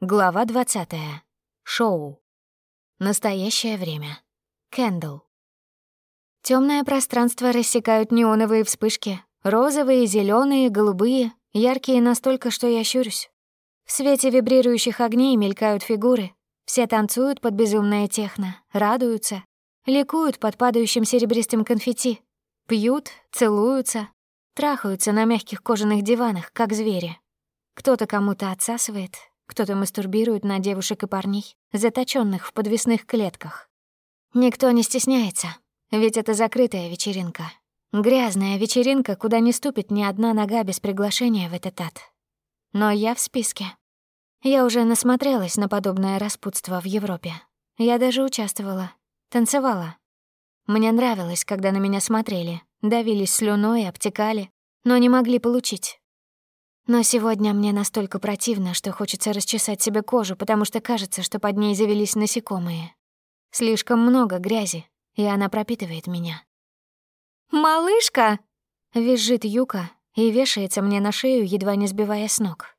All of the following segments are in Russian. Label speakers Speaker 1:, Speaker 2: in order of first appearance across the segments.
Speaker 1: Глава 20. Шоу. Настоящее время. Кендл. Темное пространство рассекают неоновые вспышки. Розовые, зеленые, голубые, яркие настолько, что я щурюсь. В свете вибрирующих огней мелькают фигуры. Все танцуют под безумное техно, радуются, ликуют под падающим серебристым конфетти, пьют, целуются, трахаются на мягких кожаных диванах, как звери. Кто-то кому-то отсасывает, кто-то мастурбирует на девушек и парней, заточенных в подвесных клетках. Никто не стесняется, ведь это закрытая вечеринка. Грязная вечеринка, куда не ступит ни одна нога без приглашения в этот ад. Но я в списке. Я уже насмотрелась на подобное распутство в Европе. Я даже участвовала, танцевала. Мне нравилось, когда на меня смотрели, давились слюной, обтекали, но не могли получить. Но сегодня мне настолько противно, что хочется расчесать себе кожу, потому что кажется, что под ней завелись насекомые. Слишком много грязи, и она пропитывает меня. «Малышка!» — визжит Юка и вешается мне на шею, едва не сбивая с ног.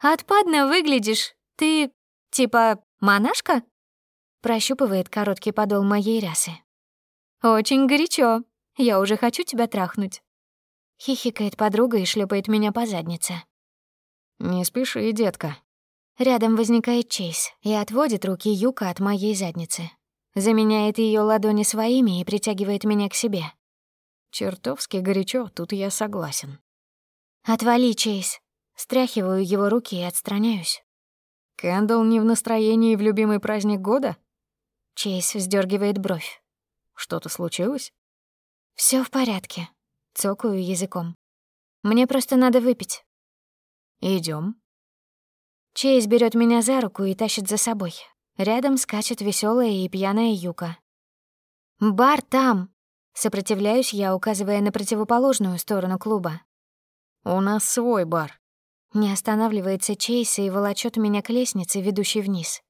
Speaker 1: «Отпадно выглядишь. Ты, типа, монашка?» Прощупывает короткий подол моей рясы. «Очень горячо. Я уже хочу тебя трахнуть». Хихикает подруга и шлепает меня по заднице.
Speaker 2: «Не спеши, детка».
Speaker 1: Рядом возникает Чейз и отводит руки Юка от моей задницы. Заменяет ее ладони своими и притягивает меня к себе.
Speaker 2: «Чертовски горячо, тут я согласен».
Speaker 1: «Отвали, Чейз». Стряхиваю его руки и отстраняюсь.
Speaker 2: «Кэндалл не в настроении в любимый праздник года?»
Speaker 1: Чейз вздергивает бровь.
Speaker 2: «Что-то случилось?»
Speaker 1: Все в порядке», цокаю языком. «Мне просто надо выпить».
Speaker 2: Идем.
Speaker 1: Чейз берет меня за руку и тащит за собой. Рядом скачет веселая и пьяная Юка. «Бар там!» Сопротивляюсь я, указывая на противоположную сторону клуба.
Speaker 2: «У нас свой бар».
Speaker 1: Не останавливается Чейз и волочёт меня к лестнице, ведущей вниз.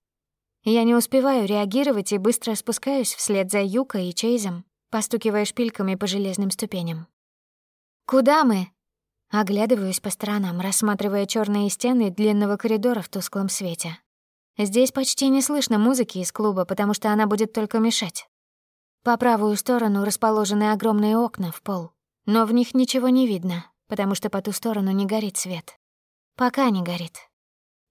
Speaker 1: Я не успеваю реагировать и быстро спускаюсь вслед за Юка и Чейзом, постукивая шпильками по железным ступеням. «Куда мы?» Оглядываюсь по сторонам, рассматривая черные стены длинного коридора в тусклом свете. Здесь почти не слышно музыки из клуба, потому что она будет только мешать. По правую сторону расположены огромные окна в пол, но в них ничего не видно, потому что по ту сторону не горит свет. Пока не горит.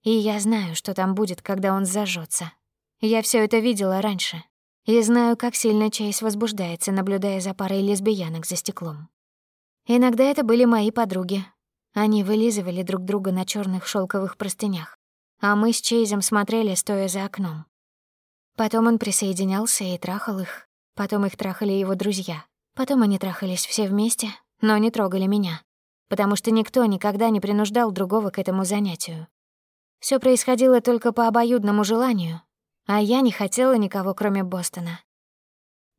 Speaker 1: И я знаю, что там будет, когда он зажжется. Я все это видела раньше. И знаю, как сильно Чейз возбуждается, наблюдая за парой лесбиянок за стеклом. Иногда это были мои подруги. Они вылизывали друг друга на черных шелковых простынях, а мы с Чейзом смотрели, стоя за окном. Потом он присоединялся и трахал их. Потом их трахали его друзья. Потом они трахались все вместе, но не трогали меня, потому что никто никогда не принуждал другого к этому занятию. Все происходило только по обоюдному желанию, а я не хотела никого, кроме Бостона.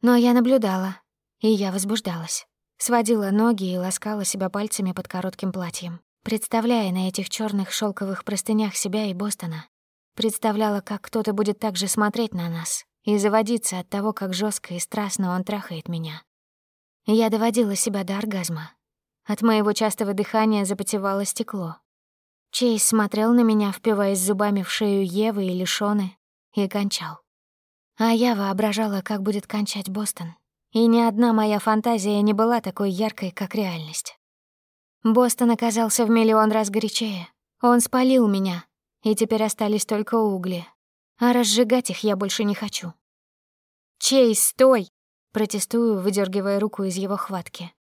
Speaker 1: Но я наблюдала, и я возбуждалась сводила ноги и ласкала себя пальцами под коротким платьем, представляя на этих черных шелковых простынях себя и Бостона. Представляла, как кто-то будет так же смотреть на нас и заводиться от того, как жестко и страстно он трахает меня. Я доводила себя до оргазма. От моего частого дыхания запотевало стекло. Чейз смотрел на меня, впиваясь зубами в шею Евы или Шоны, и кончал. А я воображала, как будет кончать Бостон. И ни одна моя фантазия не была такой яркой, как реальность. Бостон оказался в миллион раз горячее. Он спалил меня, и теперь остались только угли. А разжигать их я больше не хочу. «Чейз, стой!» — протестую, выдергивая руку из его хватки.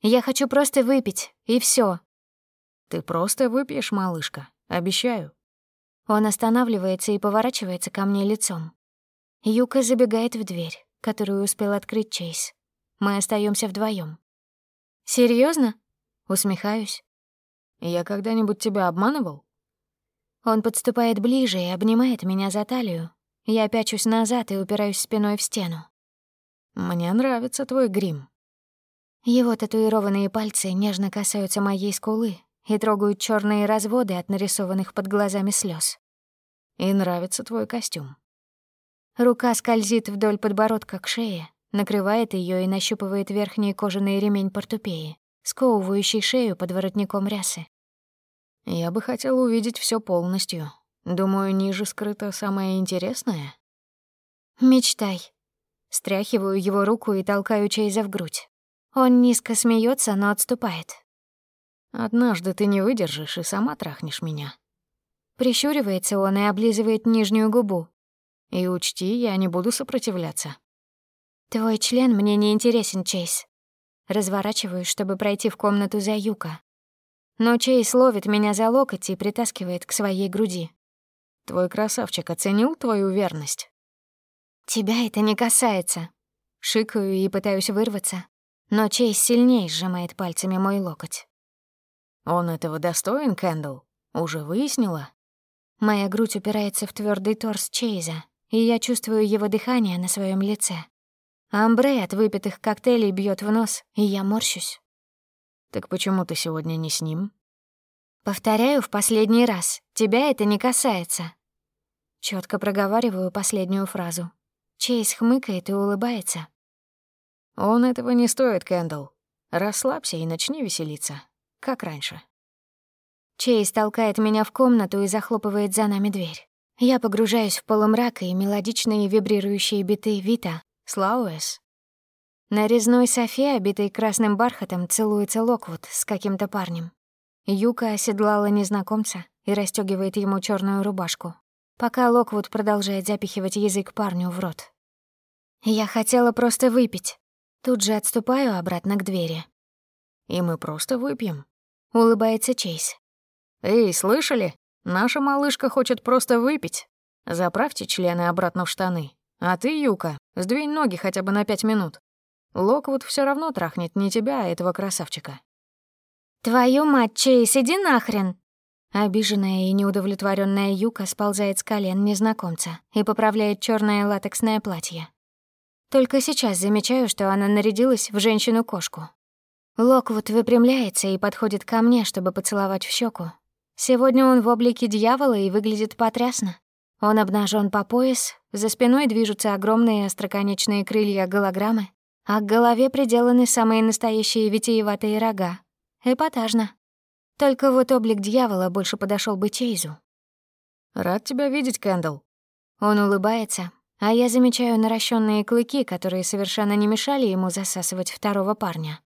Speaker 1: «Я хочу просто выпить, и все.
Speaker 2: «Ты просто выпьешь, малышка, обещаю».
Speaker 1: Он останавливается и поворачивается ко мне лицом. Юка забегает в дверь которую успел открыть Чейз. Мы остаемся вдвоем. Серьезно? Усмехаюсь.
Speaker 2: Я когда-нибудь тебя обманывал?
Speaker 1: Он подступает ближе и обнимает меня за талию. Я пячусь назад и упираюсь спиной в стену.
Speaker 2: Мне нравится твой грим.
Speaker 1: Его татуированные пальцы нежно касаются моей скулы и трогают черные разводы от нарисованных под глазами слез.
Speaker 2: И нравится твой костюм.
Speaker 1: Рука скользит вдоль подбородка к шее, накрывает ее и нащупывает верхний кожаный ремень портупеи, сковывающий шею под воротником рясы.
Speaker 2: «Я бы хотел увидеть все полностью. Думаю, ниже скрыто самое интересное».
Speaker 1: «Мечтай». Стряхиваю его руку и толкаю Чейза в грудь. Он низко смеется, но отступает.
Speaker 2: «Однажды ты не выдержишь и сама трахнешь меня».
Speaker 1: Прищуривается он и облизывает нижнюю губу,
Speaker 2: и учти, я не буду сопротивляться.
Speaker 1: Твой член мне не интересен, Чейз. Разворачиваюсь, чтобы пройти в комнату за Юка. Но Чейз ловит меня за локоть и притаскивает к своей груди.
Speaker 2: Твой красавчик оценил твою верность.
Speaker 1: Тебя это не касается. Шикаю и пытаюсь вырваться, но Чейз сильнее сжимает пальцами мой локоть.
Speaker 2: Он этого достоин, Кэндл? Уже выяснила?
Speaker 1: Моя грудь упирается в твердый торс Чейза, и я чувствую его дыхание на своем лице. Амбре от выпитых коктейлей бьет в нос, и я морщусь.
Speaker 2: «Так почему ты сегодня не с ним?»
Speaker 1: «Повторяю в последний раз. Тебя это не касается». Четко проговариваю последнюю фразу. Чейз хмыкает и улыбается.
Speaker 2: «Он этого не стоит, Кэндалл. Расслабься и начни веселиться. Как раньше».
Speaker 1: Чейз толкает меня в комнату и захлопывает за нами дверь. Я погружаюсь в полумрак и мелодичные вибрирующие биты Вита, Слауэс. нарезной резной софе, обитой красным бархатом, целуется Локвуд с каким-то парнем. Юка оседлала незнакомца и расстёгивает ему чёрную рубашку, пока Локвуд продолжает запихивать язык парню в рот. «Я хотела просто выпить». Тут же отступаю обратно к двери.
Speaker 2: «И мы просто выпьем», —
Speaker 1: улыбается Чейз.
Speaker 2: «Эй, слышали? Наша малышка хочет просто выпить. Заправьте члены обратно в штаны. А ты, Юка, сдвинь ноги хотя бы на пять минут. Локвуд все равно трахнет не тебя, а этого красавчика».
Speaker 1: «Твою мать, Чейз, иди нахрен!» Обиженная и неудовлетворенная Юка сползает с колен незнакомца и поправляет черное латексное платье. Только сейчас замечаю, что она нарядилась в женщину-кошку. Локвуд выпрямляется и подходит ко мне, чтобы поцеловать в щеку, Сегодня он в облике дьявола и выглядит потрясно. Он обнажен по пояс, за спиной движутся огромные остроконечные крылья голограммы, а к голове приделаны самые настоящие витиеватые рога. Эпатажно. Только вот облик дьявола больше подошел бы Чейзу.
Speaker 2: «Рад тебя видеть, Кэндл».
Speaker 1: Он улыбается, а я замечаю наращенные клыки, которые совершенно не мешали ему засасывать второго парня.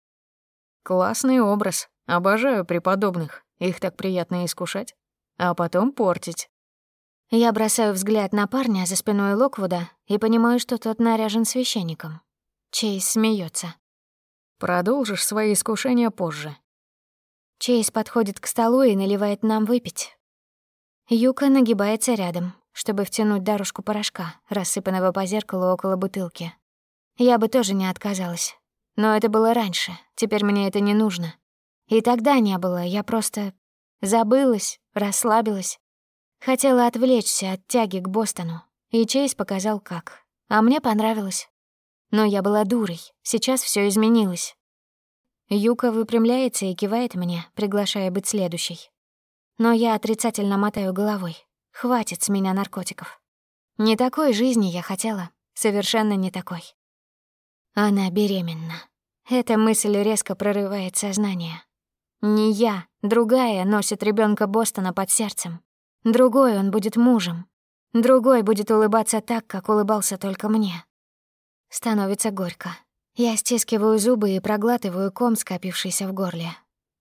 Speaker 2: «Классный образ. Обожаю преподобных». Их так приятно искушать, а потом портить.
Speaker 1: Я бросаю взгляд на парня за спиной Локвуда и понимаю, что тот наряжен священником. Чейз смеется.
Speaker 2: Продолжишь свои искушения позже.
Speaker 1: Чейз подходит к столу и наливает нам выпить. Юка нагибается рядом, чтобы втянуть дорожку порошка, рассыпанного по зеркалу около бутылки. Я бы тоже не отказалась. Но это было раньше, теперь мне это не нужно. И тогда не было, я просто забылась, расслабилась. Хотела отвлечься от тяги к Бостону, и Чейз показал как. А мне понравилось. Но я была дурой, сейчас все изменилось. Юка выпрямляется и кивает мне, приглашая быть следующей. Но я отрицательно мотаю головой. Хватит с меня наркотиков. Не такой жизни я хотела, совершенно не такой. Она беременна. Эта мысль резко прорывает сознание. Не я, другая носит ребенка Бостона под сердцем. Другой он будет мужем. Другой будет улыбаться так, как улыбался только мне. Становится горько. Я стискиваю зубы и проглатываю ком, скопившийся в горле.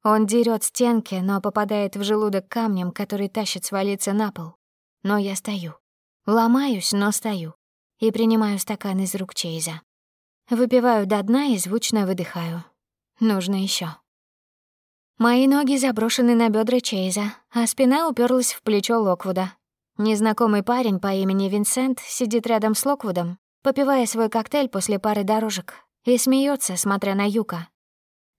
Speaker 1: Он дерет стенки, но попадает в желудок камнем, который тащит свалиться на пол. Но я стою. Ломаюсь, но стою. И принимаю стакан из рук Чейза. Выпиваю до дна и звучно выдыхаю. Нужно еще. Мои ноги заброшены на бедра Чейза, а спина уперлась в плечо Локвуда. Незнакомый парень по имени Винсент сидит рядом с Локвудом, попивая свой коктейль после пары дорожек, и смеется, смотря на Юка.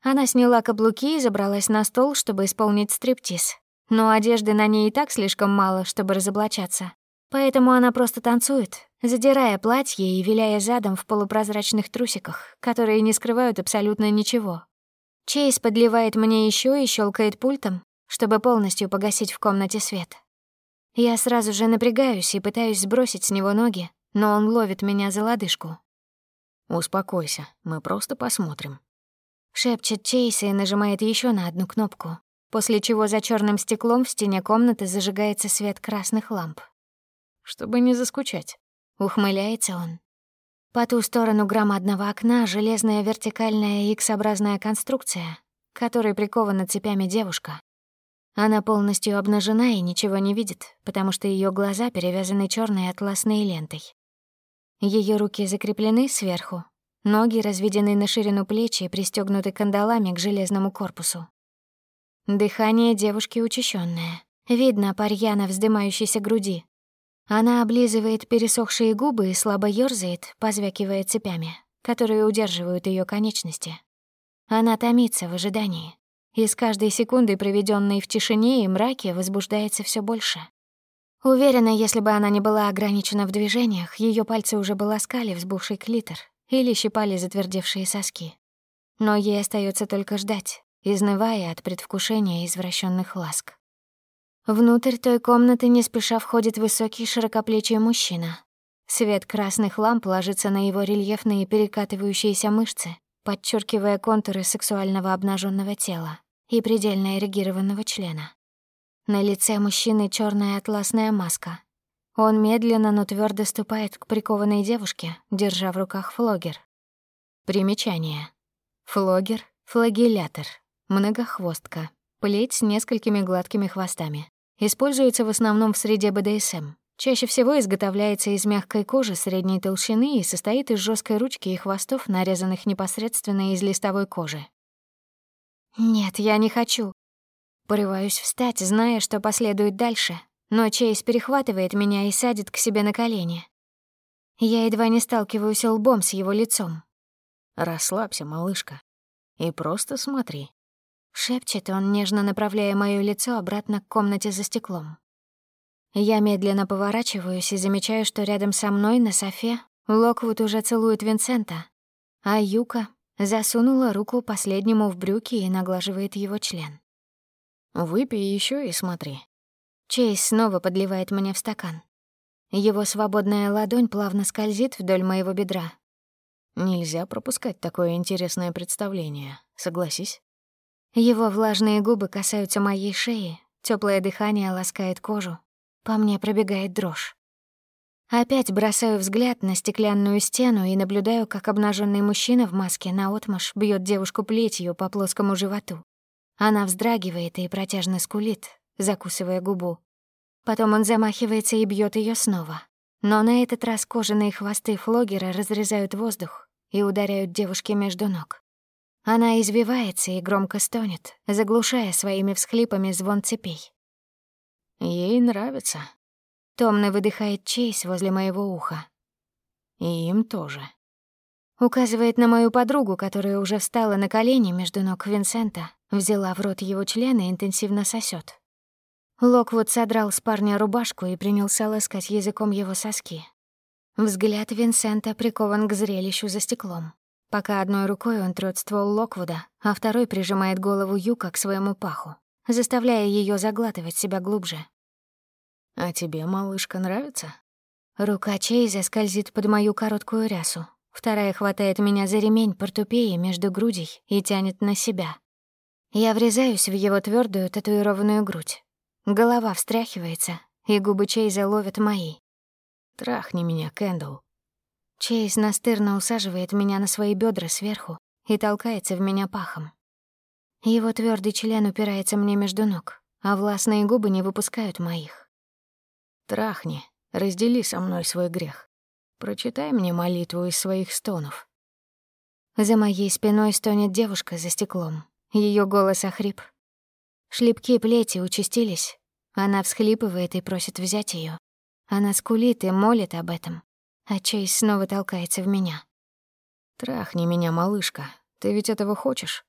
Speaker 1: Она сняла каблуки и забралась на стол, чтобы исполнить стриптиз. Но одежды на ней и так слишком мало, чтобы разоблачаться. Поэтому она просто танцует, задирая платье и виляя задом в полупрозрачных трусиках, которые не скрывают абсолютно ничего. Чейз подливает мне еще и щелкает пультом, чтобы полностью погасить в комнате свет. Я сразу же напрягаюсь и пытаюсь сбросить с него ноги, но он ловит меня за лодыжку.
Speaker 2: «Успокойся, мы просто посмотрим».
Speaker 1: Шепчет Чейз и нажимает еще на одну кнопку, после чего за черным стеклом в стене комнаты зажигается свет красных ламп.
Speaker 2: «Чтобы не заскучать», —
Speaker 1: ухмыляется он. По ту сторону громадного окна железная вертикальная икс-образная конструкция, которой прикована цепями девушка. Она полностью обнажена и ничего не видит, потому что ее глаза перевязаны черной атласной лентой. Ее руки закреплены сверху, ноги разведены на ширину плечи и пристегнуты кандалами к железному корпусу. Дыхание девушки учащенное, Видно парьяно вздымающейся груди, она облизывает пересохшие губы и слабо ёрзает, позвякивая цепями, которые удерживают ее конечности. Она томится в ожидании, и с каждой секундой, проведенной в тишине и мраке, возбуждается все больше. Уверена, если бы она не была ограничена в движениях, ее пальцы уже бы ласкали взбухший клитор или щипали затвердевшие соски. Но ей остается только ждать, изнывая от предвкушения извращенных ласк. Внутрь той комнаты не спеша входит высокий широкоплечий мужчина. Свет красных ламп ложится на его рельефные перекатывающиеся мышцы, подчеркивая контуры сексуального обнаженного тела и предельно эрегированного члена. На лице мужчины черная атласная маска. Он медленно, но твердо ступает к прикованной девушке, держа в руках флогер. Примечание. Флогер, флагелятор, многохвостка, плеть с несколькими гладкими хвостами используется в основном в среде БДСМ. Чаще всего изготовляется из мягкой кожи средней толщины и состоит из жесткой ручки и хвостов, нарезанных непосредственно из листовой кожи. «Нет, я не хочу». Порываюсь встать, зная, что последует дальше, но Чейз перехватывает меня и садит к себе на колени. Я едва не сталкиваюсь лбом с его лицом.
Speaker 2: «Расслабься, малышка, и просто смотри».
Speaker 1: Шепчет он, нежно направляя моё лицо обратно к комнате за стеклом. Я медленно поворачиваюсь и замечаю, что рядом со мной на софе Локвуд уже целует Винсента, а Юка засунула руку последнему в брюки и наглаживает его член.
Speaker 2: «Выпей еще и смотри».
Speaker 1: Чейз снова подливает мне в стакан. Его свободная ладонь плавно скользит вдоль моего бедра.
Speaker 2: «Нельзя пропускать такое интересное представление, согласись?»
Speaker 1: Его влажные губы касаются моей шеи, теплое дыхание ласкает кожу. По мне пробегает дрожь. Опять бросаю взгляд на стеклянную стену и наблюдаю, как обнаженный мужчина в маске наотмашь бьет девушку плетью по плоскому животу. Она вздрагивает и протяжно скулит, закусывая губу. Потом он замахивается и бьет ее снова. Но на этот раз кожаные хвосты флогера разрезают воздух и ударяют девушке между ног. Она извивается и громко стонет, заглушая своими всхлипами звон цепей.
Speaker 2: «Ей нравится», —
Speaker 1: томно выдыхает Чейз возле моего уха.
Speaker 2: «И им тоже».
Speaker 1: Указывает на мою подругу, которая уже встала на колени между ног Винсента, взяла в рот его член и интенсивно сосет. Локвуд содрал с парня рубашку и принялся ласкать языком его соски. Взгляд Винсента прикован к зрелищу за стеклом пока одной рукой он трёт ствол Локвуда, а второй прижимает голову Юка к своему паху, заставляя её заглатывать себя глубже.
Speaker 2: «А тебе, малышка, нравится?»
Speaker 1: Рука Чейза скользит под мою короткую рясу. Вторая хватает меня за ремень портупеи между грудей и тянет на себя. Я врезаюсь в его твёрдую татуированную грудь. Голова встряхивается, и губы Чейза ловят мои.
Speaker 2: «Трахни меня, Кэндл»,
Speaker 1: Чейз настырно усаживает меня на свои бедра сверху и толкается в меня пахом. Его твердый член упирается мне между ног, а властные губы не выпускают моих.
Speaker 2: «Трахни, раздели со мной свой грех. Прочитай мне молитву из своих стонов».
Speaker 1: За моей спиной стонет девушка за стеклом. Ее голос охрип. Шлепки плети участились. Она всхлипывает и просит взять ее. Она скулит и молит об этом. А Чейз снова толкается в меня.
Speaker 2: «Трахни меня, малышка. Ты ведь этого хочешь?»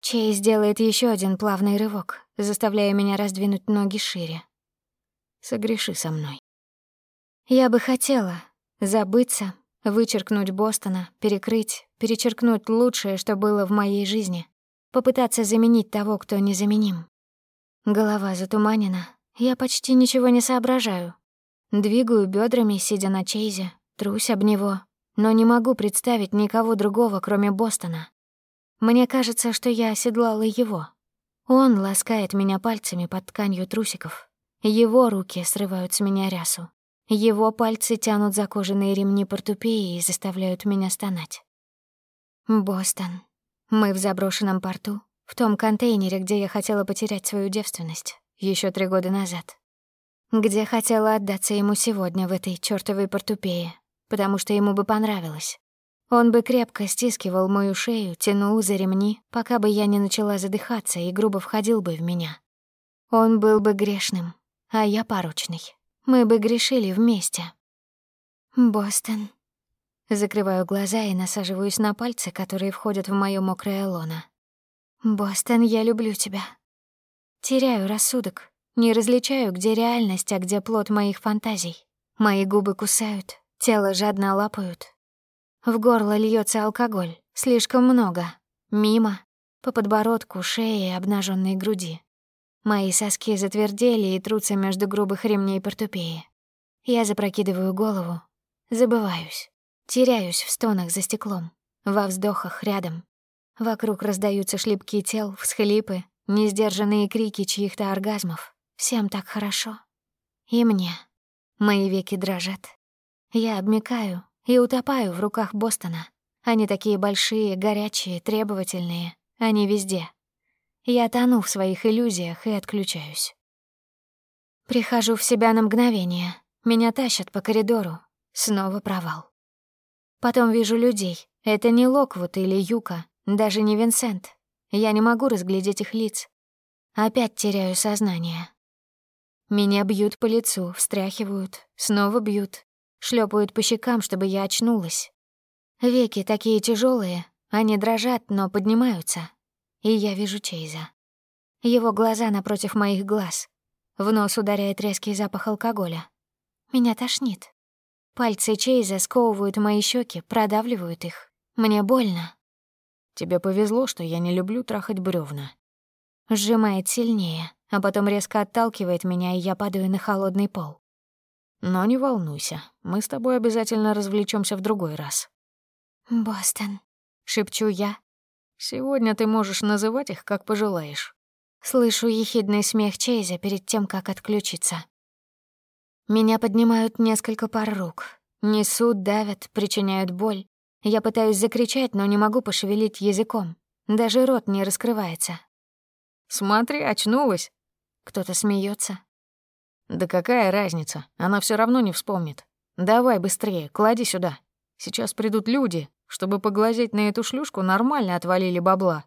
Speaker 1: Чейз делает еще один плавный рывок, заставляя меня раздвинуть ноги шире.
Speaker 2: «Согреши со мной».
Speaker 1: Я бы хотела забыться, вычеркнуть Бостона, перекрыть, перечеркнуть лучшее, что было в моей жизни, попытаться заменить того, кто незаменим. Голова затуманена, я почти ничего не соображаю, Двигаю бедрами, сидя на Чейзе, трусь об него, но не могу представить никого другого, кроме Бостона. Мне кажется, что я оседлала его. Он ласкает меня пальцами под тканью трусиков. Его руки срывают с меня рясу. Его пальцы тянут за кожаные ремни портупеи и заставляют меня стонать. Бостон. Мы в заброшенном порту, в том контейнере, где я хотела потерять свою девственность еще три года назад где хотела отдаться ему сегодня в этой чёртовой портупее, потому что ему бы понравилось. Он бы крепко стискивал мою шею, тянул за ремни, пока бы я не начала задыхаться и грубо входил бы в меня. Он был бы грешным, а я порочный. Мы бы грешили вместе. «Бостон». Закрываю глаза и насаживаюсь на пальцы, которые входят в моё мокрое лоно. «Бостон, я люблю тебя». Теряю рассудок, не различаю, где реальность, а где плод моих фантазий. Мои губы кусают, тело жадно лапают. В горло льется алкоголь, слишком много. Мимо, по подбородку, шее и обнаженной груди. Мои соски затвердели и трутся между грубых ремней портупеи. Я запрокидываю голову, забываюсь, теряюсь в стонах за стеклом, во вздохах рядом. Вокруг раздаются шлепки тел, всхлипы, несдержанные крики чьих-то оргазмов. Всем так хорошо. И мне. Мои веки дрожат. Я обмикаю и утопаю в руках Бостона. Они такие большие, горячие, требовательные. Они везде. Я тону в своих иллюзиях и отключаюсь. Прихожу в себя на мгновение. Меня тащат по коридору. Снова провал. Потом вижу людей. Это не Локвуд или Юка, даже не Винсент. Я не могу разглядеть их лиц. Опять теряю сознание. Меня бьют по лицу, встряхивают, снова бьют, шлепают по щекам, чтобы я очнулась. Веки такие тяжелые, они дрожат, но поднимаются. И я вижу Чейза. Его глаза напротив моих глаз. В нос ударяет резкий запах алкоголя. Меня тошнит. Пальцы Чейза сковывают мои щеки, продавливают их. Мне больно.
Speaker 2: «Тебе повезло, что я не люблю трахать бревна.
Speaker 1: Сжимает сильнее а потом резко отталкивает меня, и я падаю на холодный пол.
Speaker 2: Но не волнуйся, мы с тобой обязательно развлечемся в другой раз.
Speaker 1: «Бостон», — шепчу я.
Speaker 2: «Сегодня ты можешь называть их, как пожелаешь».
Speaker 1: Слышу ехидный смех Чейза перед тем, как отключиться. Меня поднимают несколько пар рук. Несут, давят, причиняют боль. Я пытаюсь закричать, но не могу пошевелить языком. Даже рот не раскрывается.
Speaker 2: «Смотри, очнулась!»
Speaker 1: Кто-то смеется.
Speaker 2: Да какая разница? Она все равно не вспомнит. Давай быстрее, клади сюда. Сейчас придут люди. Чтобы поглазеть на эту шлюшку, нормально отвалили бабла.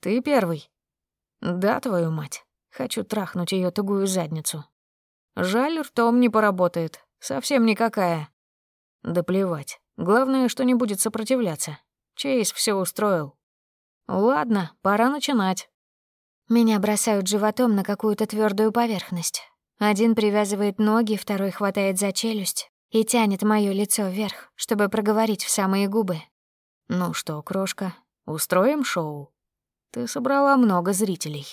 Speaker 2: Ты первый. Да, твою мать. Хочу трахнуть ее тугую задницу. Жаль, ртом не поработает. Совсем никакая. Да плевать. Главное, что не будет сопротивляться. Чейз все устроил. Ладно, пора начинать.
Speaker 1: Меня бросают животом на какую-то твердую поверхность. Один привязывает ноги, второй хватает за челюсть и тянет моё лицо вверх, чтобы проговорить в самые губы.
Speaker 2: «Ну что, крошка, устроим шоу? Ты собрала много зрителей».